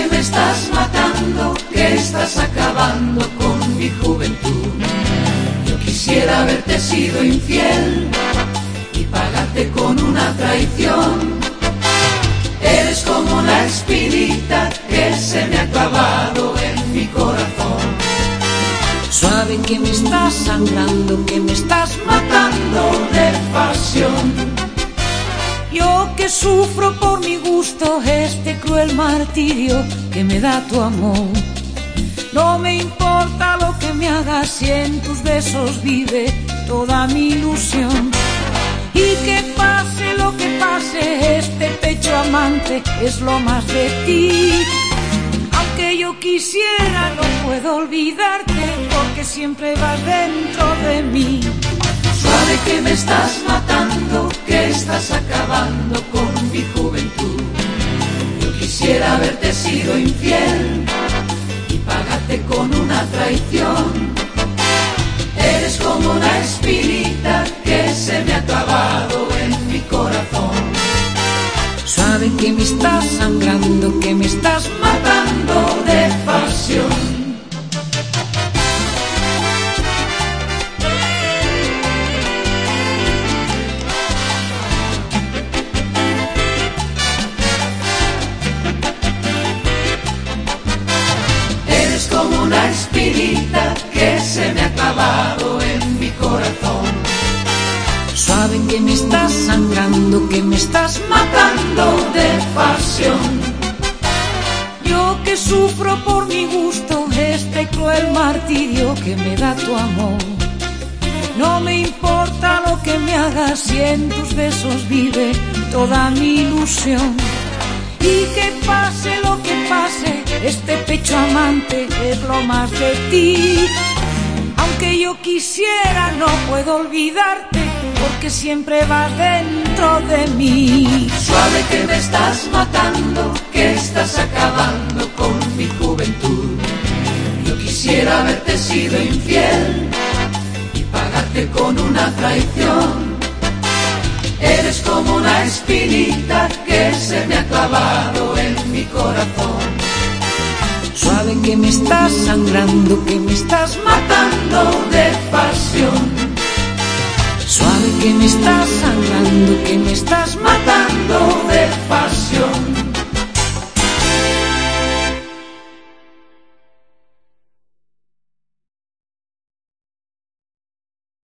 estás matando, que estás acabando con mi juventud. Yo quisiera haberte sido infiel y pagarte con una traición. Eres como la espinita que se me ha clavado en mi corazón. Suave que me estás sangrando, que me estás matando de pasión. Yo que sufro por mi gusto este cruel martirio que me da tu amor. No me importa lo que me hagas si en tus besos vive toda mi ilusión. Y que pase lo que pase, este pecho amante es lo más de ti. Aunque yo quisiera, no puedo olvidarte porque siempre vas dentro de mí. Que me estás matando, que estás acabando con mi juventud. Yo quisiera haberte sido infiel y pagarte con una traición. Eres como una espinita que se me ha clavado en mi corazón. Suave que me estás sangrando, que me estás matando de pasión. Que se me ha clavado en mi corazón. Suave que me estás sangrando, que me estás matando de pasión. Yo que sufro por mi gusto este cruel martirio que me da tu amor. No me importa lo que me hagas si en tus besos vive toda mi ilusión. Y que pase lo que pase, este pecho amante lo más de ti. Aunque yo quisiera, no puedo olvidarte porque siempre vas dentro de mí. Suave que me estás matando, que estás acabando con mi juventud. Yo quisiera haberte sido infiel y pagarte con una traición. Eres como una espinita que se me ha clavado que me estás sangrando, que me estás matando de pasión. Suave que me estás sangrando, que me estás matando.